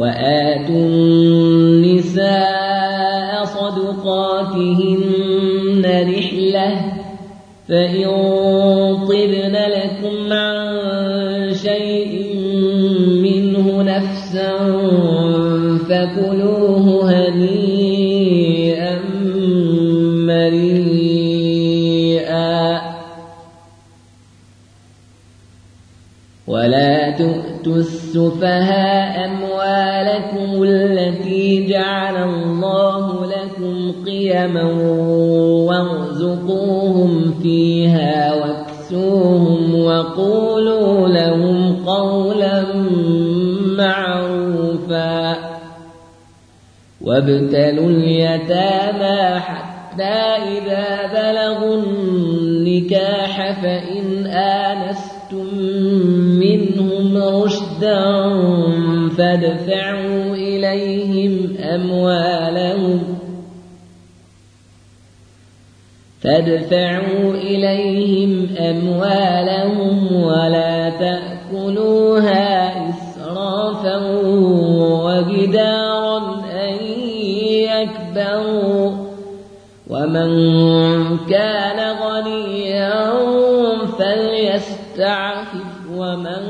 وآتوا النساء صدقاتهن رحلة فإن طبن لكم عن شيء منه نفسا فكلوه هنيئا مريئا. ولا تؤتوا السفهاء أموالكم التي جعل الله لكم قيما وارزقوهم فيها واكسوهم وقولوا لهم قولا معروفا وابتلوا اليتامى حتى إذا بلغوا النكاح فإن آنستم رشدا فادفعوا إليهم أموالهم فادفعوا إليهم أموالهم ولا تأكلوها إسرافا وبدارا أن يكبروا ومن كان غنيا فليستعفف ومن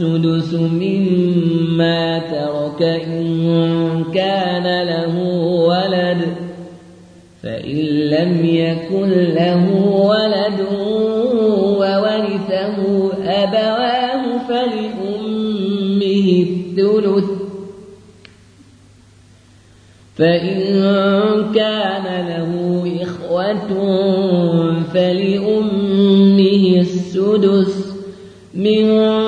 السدس مما ترك إن كان له ولد فإن لم يكن له ولد وورثه أبواه فلأمه الثلث. فإن كان له إخوة فلأمه السدس من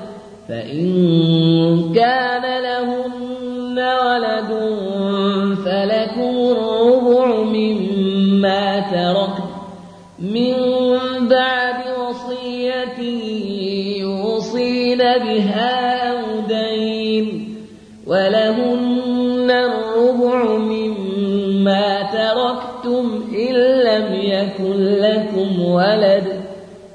فإن كان لهن ولد فلكم الربع مما ترك من بعد وصية يوصين بها أو دين ولهن الربع مما تركتم إن لم يكن لكم ولد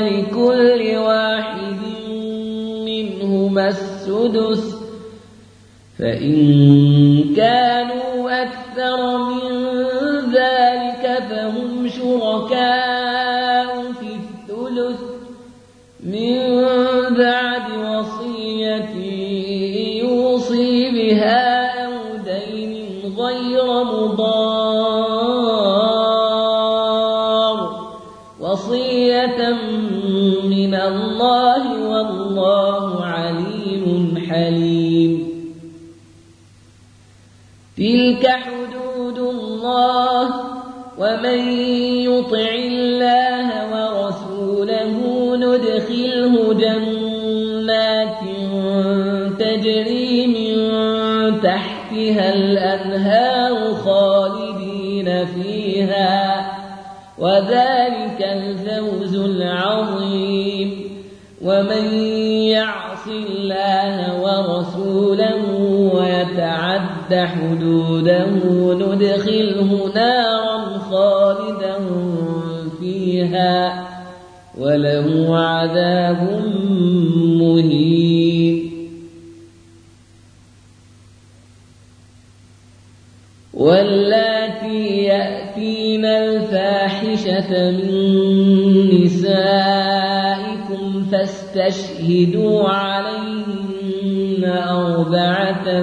فلكل واحد منهما السدس فإن كانوا أكثر من ذلك فهم شركاء تلك حدود الله ومن يطع الله ورسوله ندخله جنات تجري من تحتها الأنهار خالدين فيها وذلك الفوز العظيم ومن يعص الله ورسوله ويتعد حدوده ندخله نارا خالدا فيها وله عذاب مهين. واللاتي يأتين الفاحشة من نسائكم فاستشهدوا عليهن أربعة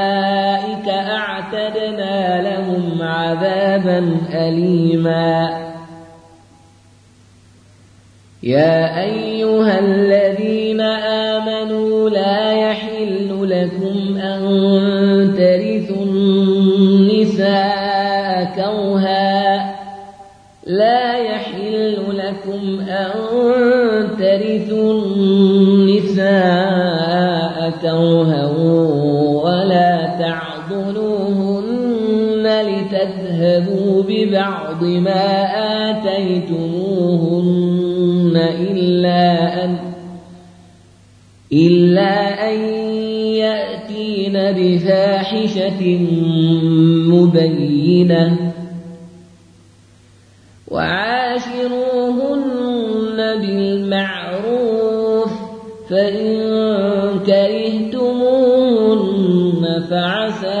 عذابا أليما. يا أيها الذين آمنوا لا يحل لكم أن ترثوا النساء كرها. لا يحل لكم أن ترثوا النساء كرها لتذهبوا ببعض ما آتيتموهن إلا أن إلا أن يأتين بفاحشة مبينة وعاشروهن بالمعروف فإن كرهتموهن فعسى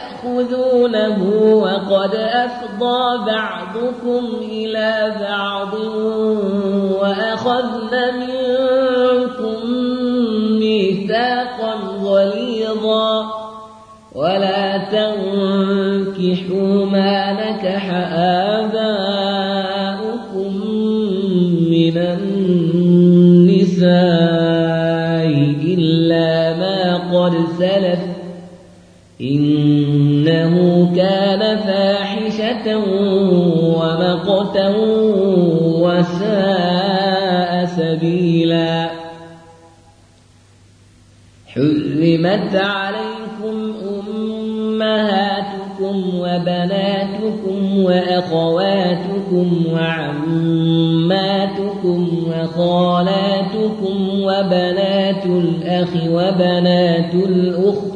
تأخذونه وقد أفضى بعضكم إلى بعض وأخذن منكم ميثاقا غليظا ولا تنكحوا ما نكح آباؤكم من النساء ومقتا وساء سبيلا حرمت عليكم أمهاتكم وبناتكم وأخواتكم وعماتكم وخالاتكم وبنات الأخ وبنات الأخت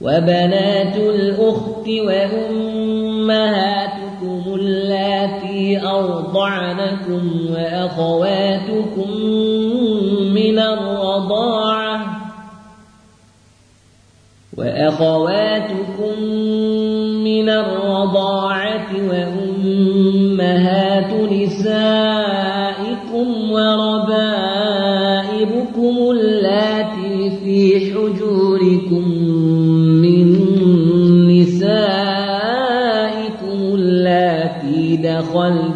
وبنات الأخت وأمهاتكم أرضعنكم وأخواتكم من الرضاعة وأخواتكم من الرضاعة وأمهات نسائكم وربائبكم اللاتي في حجوركم من نسائكم اللاتي دخلتم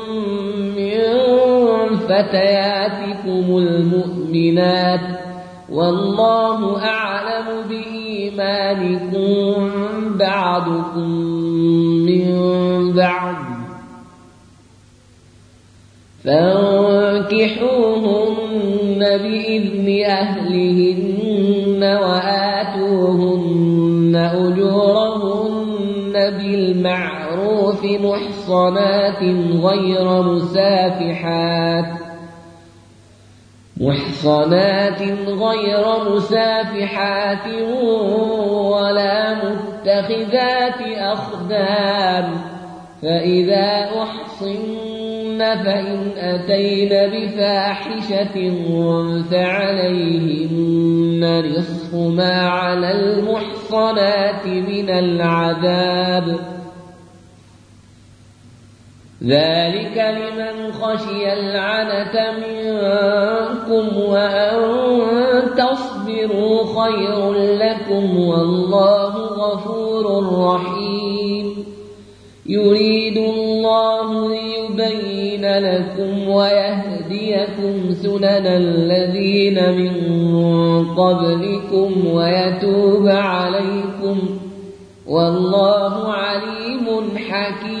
فتياتكم المؤمنات والله أعلم بإيمانكم بعضكم من بعض فانكحوهن بإذن أهلهن وآتوهن أجورهن بالمعروف محصنات غير مسافحات محصنات غير مسافحات ولا متخذات أخدام فإذا أحصن فإن أتين بفاحشة فعليهن نصف ما على المحصنات من العذاب ذلك لمن خشي العنة منكم وأن تصبروا خير لكم والله غفور رحيم. يريد الله ليبين لكم ويهديكم سنن الذين من قبلكم ويتوب عليكم. والله عليم حكيم.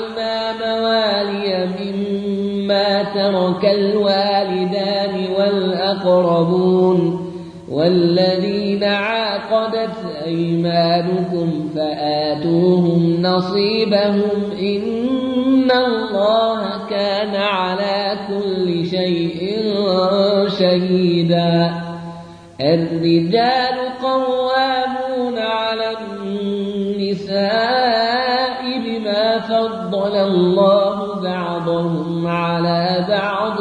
ترك الوالدان والأقربون والذين عاقدت أيمانكم فآتوهم نصيبهم إن الله كان على كل شيء شهيدا الرجال قوامون على النساء بما فضل الله بعضهم على بعض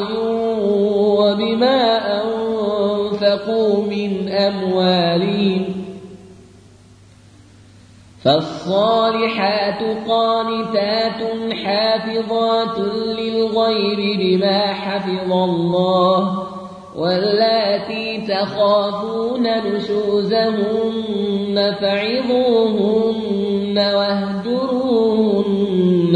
وبما أنفقوا من أموالهم فالصالحات قانتات حافظات للغيب بما حفظ الله واللاتي تخافون نشوزهن فعظوهن واهجروهن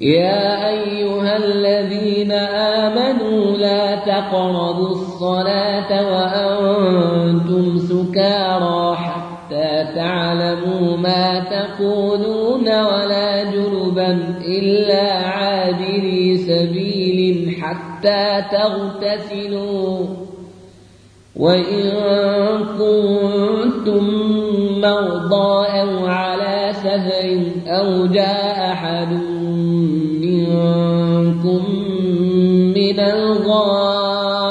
يا أيها الذين آمنوا لا تقربوا الصلاة وأنتم سكارى حتى تعلموا ما تقولون ولا جربا إلا عابري سبيل حتى تغتسلوا. وإن كنتم مرضى أو سفر أو جاء أحد منكم من الغائط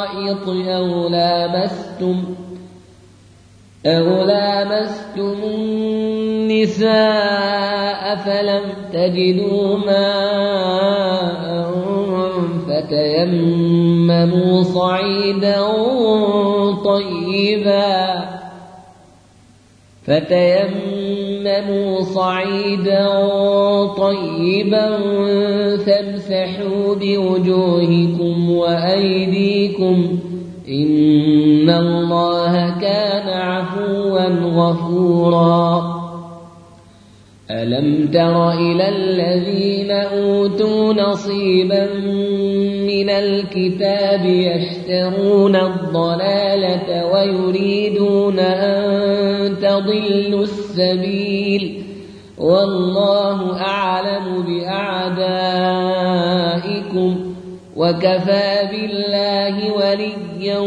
أو لامستم أو لامستم النساء فلم تجدوا ماء فتيمموا صعيدا طيبا فتيمموا صعيدا طيبا فامسحوا بوجوهكم وأيديكم إن الله كان عفوا غفورا ألم تر إلى الذين أوتوا نصيبا من الكتاب يشترون الضلالة ويريدون أن تضلوا السبيل والله أعلم بأعدائكم وكفى بالله وليا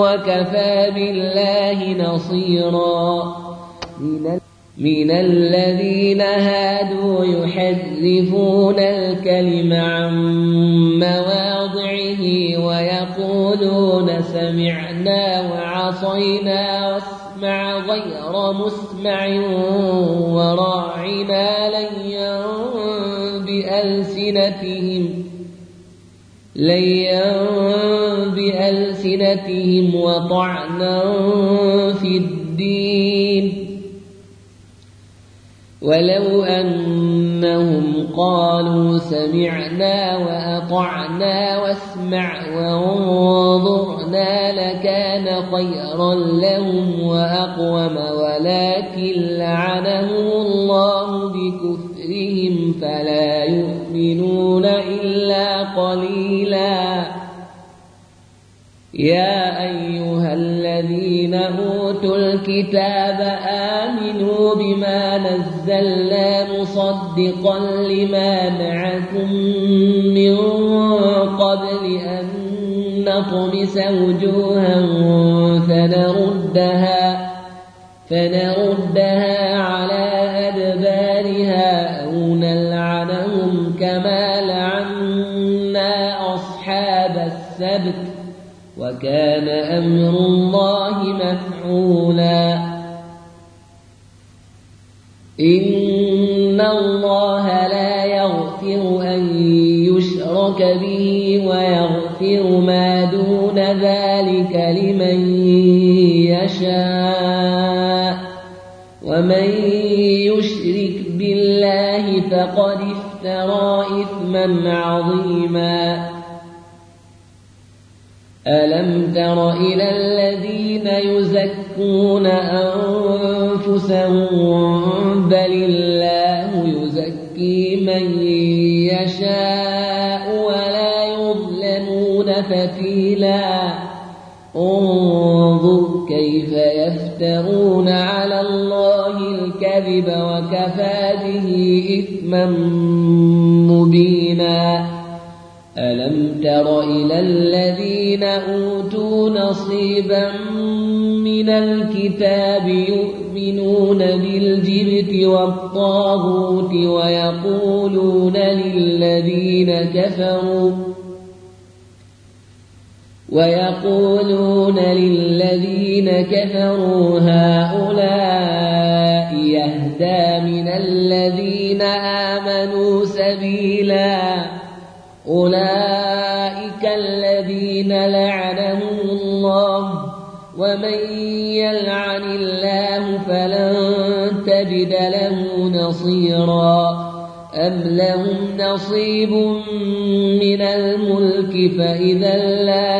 وكفى بالله نصيرا. من الذين هادوا يحذفون الكلم عن مواضعه ويقولون سمعنا وعصينا واسمع غير مسمع وراعنا ليا بألسنتهم ليا بألسنتهم وطعنا في الدين ولو أنهم قالوا سمعنا وأطعنا واسمع وانظرنا لكان خيرا لهم وأقوم ولكن لعنهم الله بكفرهم فلا يؤمنون إلا قليلا. يا أيها الذين أوتوا الكتاب آمنوا مصدقا لما معكم من قبل أن نطمس وجوها فنردها فنردها على أدبارها أو نلعنهم كما لعنا أصحاب السبت وكان أمر الله مفعولا. إن يشرك به ويغفر ما دون ذلك لمن يشاء. ومن يشرك بالله فقد افترى إثما عظيما. ألم تر إلى الذين يزكون أنفسهم بل الله كيف يفترون على الله الكذب وكفى به إثما مبينا. ألم تر إلى الذين أوتوا نصيبا من الكتاب يؤمنون بالجبت والطاغوت ويقولون للذين كفروا ويقولون للذين كفروا هؤلاء يهدى من الذين آمنوا سبيلاً. أولئك الذين لعنهم الله ومن يلعن الله فلن تجد له نصيرا. أم لهم نصيب من الملك فإذا لا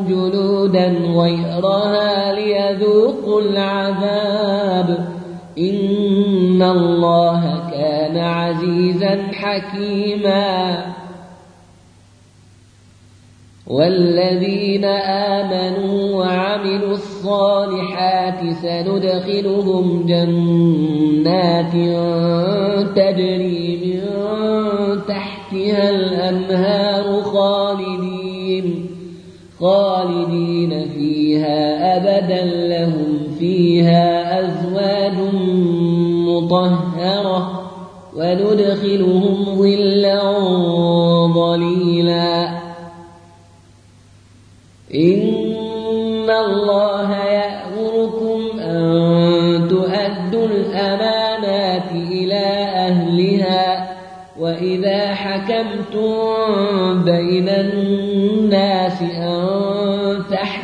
جلودا غيرها ليذوقوا العذاب إن الله كان عزيزا حكيما والذين آمنوا وعملوا الصالحات سندخلهم جنات تجري من تحتها الأنهار خالدين فيها أبدا لهم فيها أزواج مطهرة وندخلهم ظلا ظليلا. إن الله يأمركم أن تؤدوا الأمانات إلى أهلها وإذا حكمتم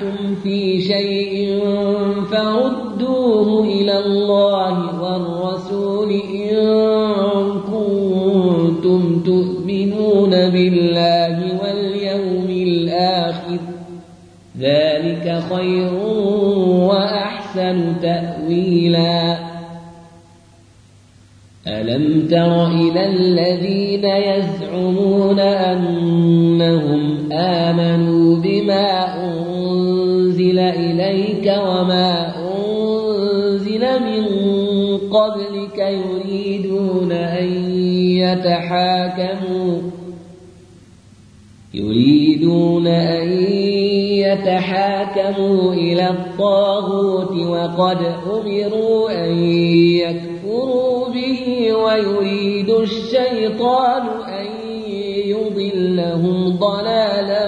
تنازعتم في شيء فردوه إلى الله والرسول إن كنتم تؤمنون بالله واليوم الآخر ذلك خير وأحسن تأويلا ألم تر إلى الذين يزعمون أنهم آمنوا بما أنزل وما أنزل من قبلك يريدون أن يتحاكموا يريدون أن يتحاكموا إلى الطاغوت وقد أمروا أن يكفروا به ويريد الشيطان أن يضلهم ضلالا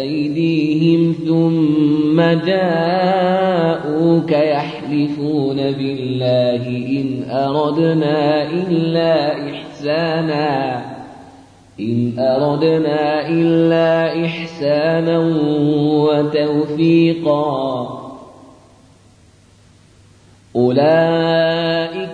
أيديهم ثم جاءوك يحلفون بالله إن أردنا إلا إحسانا إن أردنا إلا إحسانا وتوفيقا. أولئك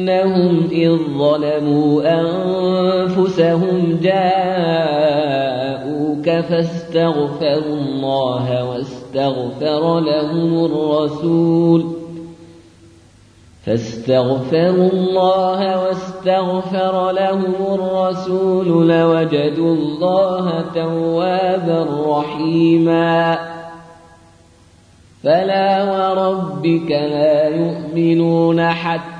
أنهم إذ ظلموا أنفسهم جاءوك فاستغفروا الله واستغفر لهم الرسول فاستغفروا الله واستغفر لهم الرسول لوجدوا الله توابا رحيما فلا وربك لا يؤمنون حتى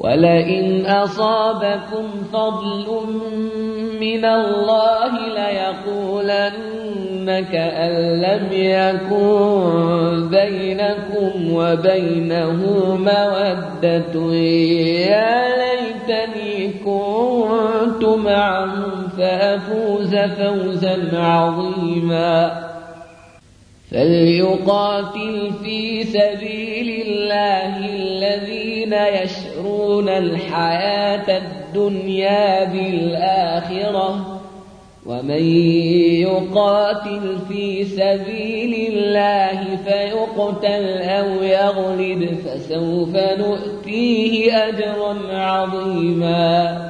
ولئن أصابكم فضل من الله ليقولن كأن لم يكن بينكم وبينه مودة يا ليتني كنت معهم فأفوز فوزا عظيما فليقاتل في سبيل الله الذين يشرون الحياة الدنيا بالآخرة ومن يقاتل في سبيل الله فيقتل أو يغلب فسوف نؤتيه أجرا عظيما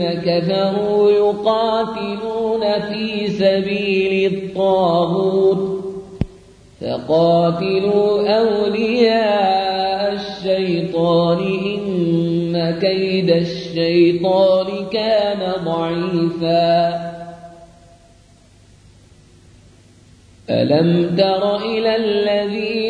كفروا يقاتلون في سبيل الطاغوت فقاتلوا أولياء الشيطان إن كيد الشيطان كان ضعيفا ألم تر إلى الذين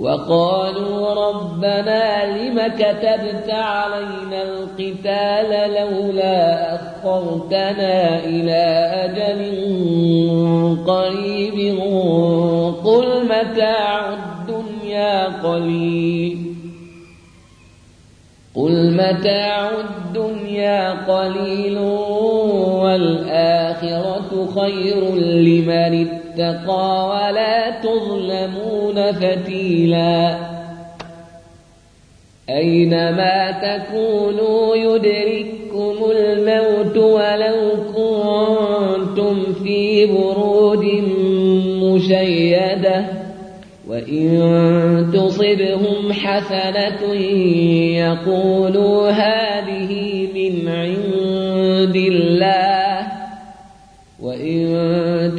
وقالوا ربنا لم كتبت علينا القتال لولا أخرتنا إلى أجل قريب. قل متاع الدنيا قليل. قل متاع الدنيا قليل والآخرة خير لمن اتقى ولا تظلمون فتيلا. أينما تكونوا يدرككم الموت ولو كنتم في برود مشيدة. وإن تصبهم حسنة يقولوا هذه من عند الله. وإن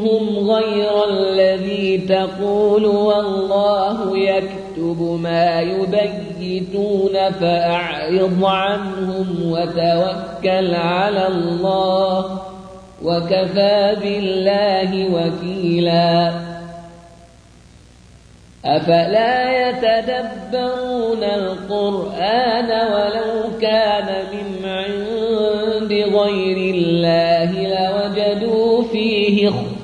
منهم غير الذي تقول والله يكتب ما يبيتون فأعرض عنهم وتوكل على الله وكفى بالله وكيلا. أفلا يتدبرون القرآن ولو كان من عند غير الله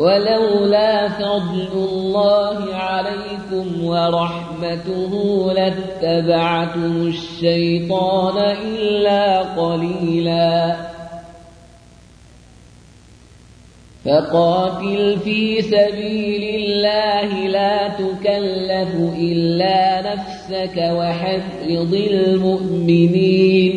ولولا فضل الله عليكم ورحمته لاتبعتم الشيطان إلا قليلاً. فقاتل في سبيل الله لا تكلف إلا نفسك وحفظ المؤمنين.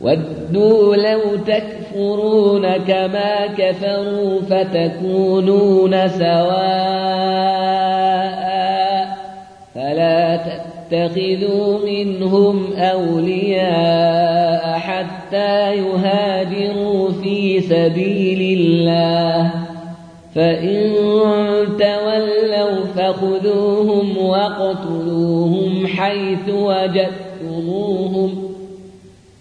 ودوا لو تكفرون كما كفروا فتكونون سواء فلا تتخذوا منهم أولياء حتى يهاجروا في سبيل الله. فإن تولوا فخذوهم واقتلوهم حيث وجدتموهم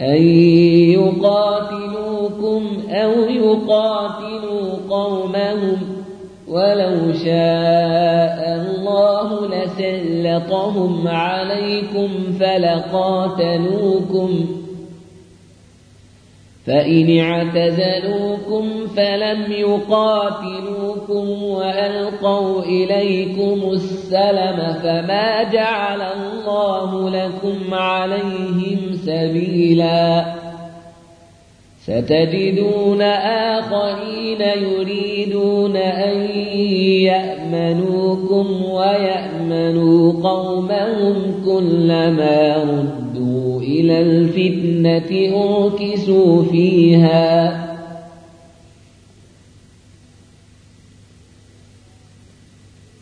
أن يقاتلوكم أو يقاتلوا قومهم ولو شاء الله لسلطهم عليكم فلقاتلوكم فإن اعتزلوكم فلم يقاتلوكم وألقوا إليكم السلم فما جعل الله لكم عليهم سبيلا. ستجدون آخرين يريدون أن يأمنوكم ويأمنوا قومهم كلما ردوا إلى الفتنة أركسوا فيها.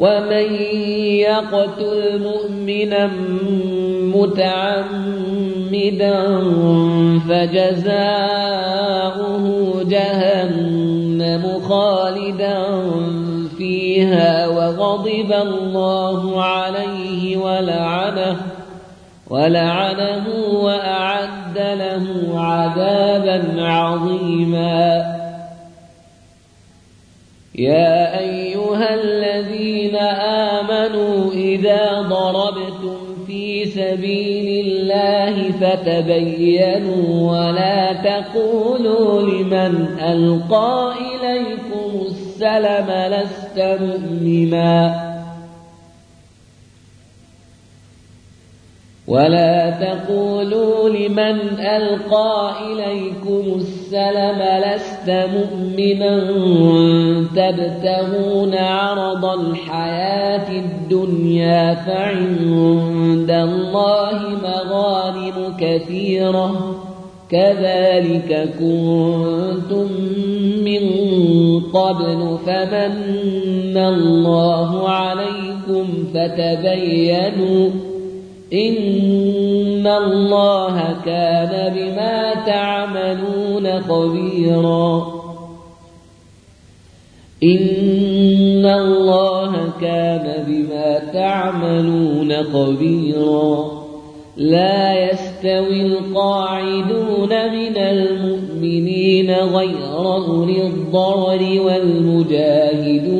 ومن يقتل مؤمنا متعمدا فجزاؤه جهنم خالدا فيها وغضب الله عليه ولعنه ولعنه وأعد له عذابا عظيما يا أيها سبيل الله فتبينوا ولا تقولوا لمن ألقى إليكم السلم لست مؤمنا. ولا تقولوا لمن ألقى إليكم السلم لست مؤمنا تبتغون عرض الحياة الدنيا فعند الله مغانم كثيرة كذلك كنتم من قبل فمن الله عليكم فتبينوا إن الله كان بما تعملون خبيرا. إن الله كان بما تعملون خبيرا. لا يستوي القاعدون من المؤمنين غير أولي الضرر والمجاهدون.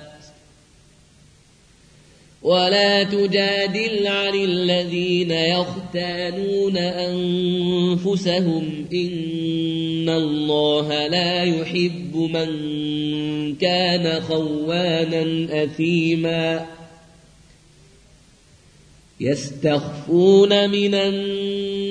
ولا تجادل عن الذين يختانون أنفسهم. إن الله لا يحب من كان خوانا أثيما. يستخفون من الناس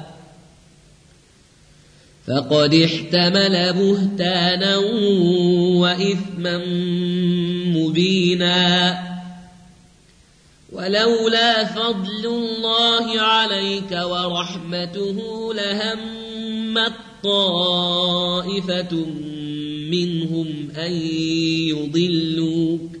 فقد احتمل بهتانا وإثما مبينا. ولولا فضل الله عليك ورحمته لهمت طائفة منهم أن يضلوك.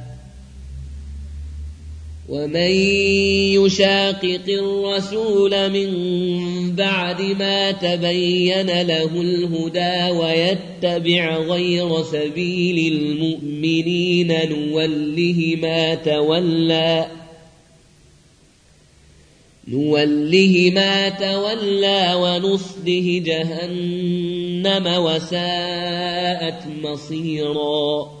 ومن يشاقق الرسول من بعد ما تبين له الهدى ويتبع غير سبيل المؤمنين نوله ما تولى نوله ما تولى ونصله جهنم وساءت مصيرا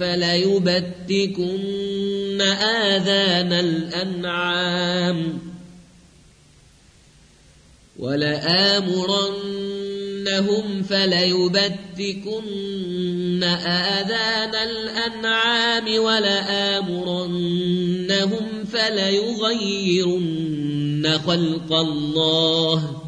فليبتكن آذان الأنعام ولآمرنهم فليبتكن آذان الأنعام ولآمرنهم فليغيرن خلق الله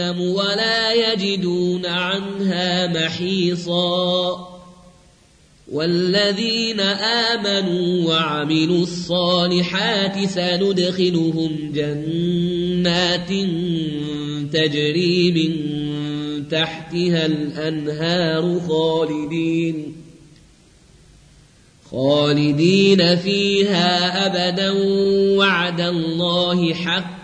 ولا يجدون عنها محيصا. والذين آمنوا وعملوا الصالحات سندخلهم جنات تجري من تحتها الأنهار خالدين. خالدين فيها أبدا. وعد الله حقا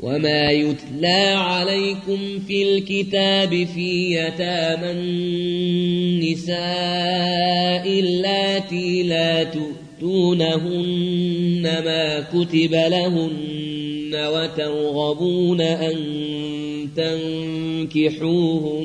وما يتلى عليكم في الكتاب في يتامى النساء اللاتي لا تؤتونهن ما كتب لهن وترغبون أن تنكحوهن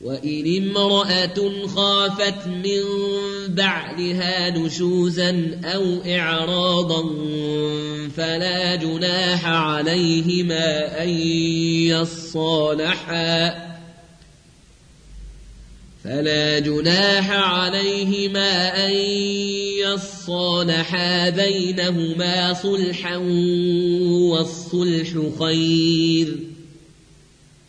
وإن امرأة خافت من بعدها نشوزا أو إعراضا فلا جناح عليهما أن يصالحا. فلا جناح عليهما أن يصالحا بينهما صلحا والصلح خير.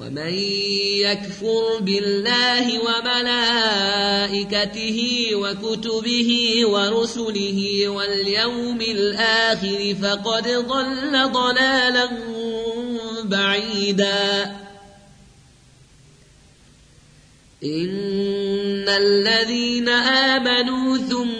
ومن يكفر بالله وملائكته وكتبه ورسله واليوم الآخر فقد ضل ضلالا بعيدا. إن الذين آمنوا ثم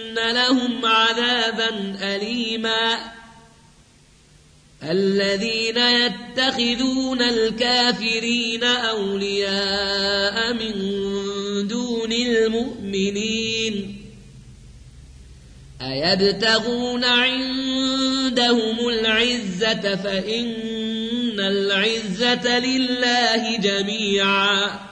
لهم عذابا أليما الذين يتخذون الكافرين أولياء من دون المؤمنين أيبتغون عندهم العزة فإن العزة لله جميعاً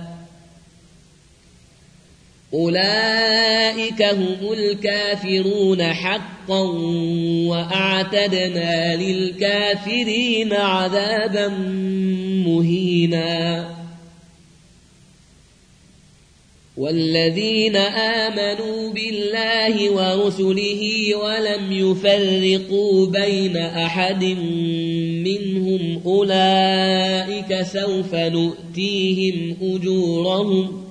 أولئك هم الكافرون حقا وأعتدنا للكافرين عذابا مهينا. والذين آمنوا بالله ورسله ولم يفرقوا بين أحد منهم أولئك سوف نؤتيهم أجورهم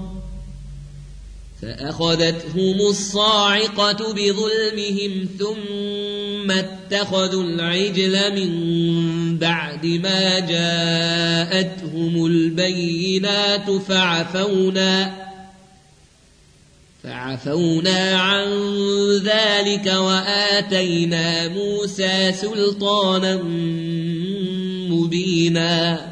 فأخذتهم الصاعقة بظلمهم ثم اتخذوا العجل من بعد ما جاءتهم البينات فعفونا فعفونا عن ذلك وآتينا موسى سلطانا مبينا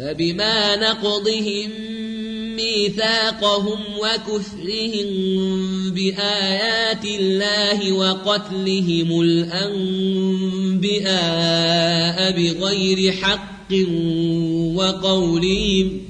فبما نقضهم ميثاقهم وكفرهم بآيات الله وقتلهم الأنبياء بغير حق وقولهم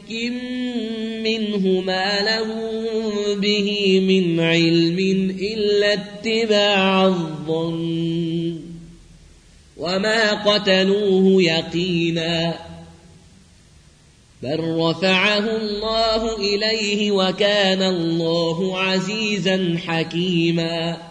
منه ما لهم به من علم إلا اتباع الظن وما قتلوه يقينا بل رفعه الله إليه وكان الله عزيزا حكيما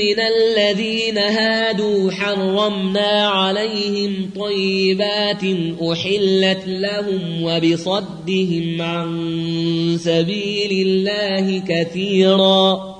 من الذين هادوا حرمنا عليهم طيبات أحلت لهم وبصدهم عن سبيل الله كثيرا.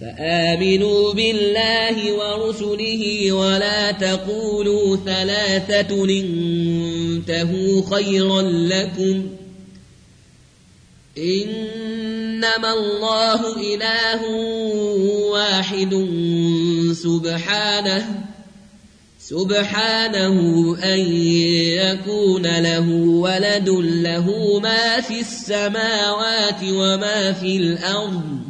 فآمنوا بالله ورسله ولا تقولوا ثلاثة انتهوا خيرا لكم. إنما الله إله واحد سبحانه سبحانه أن يكون له ولد له ما في السماوات وما في الأرض.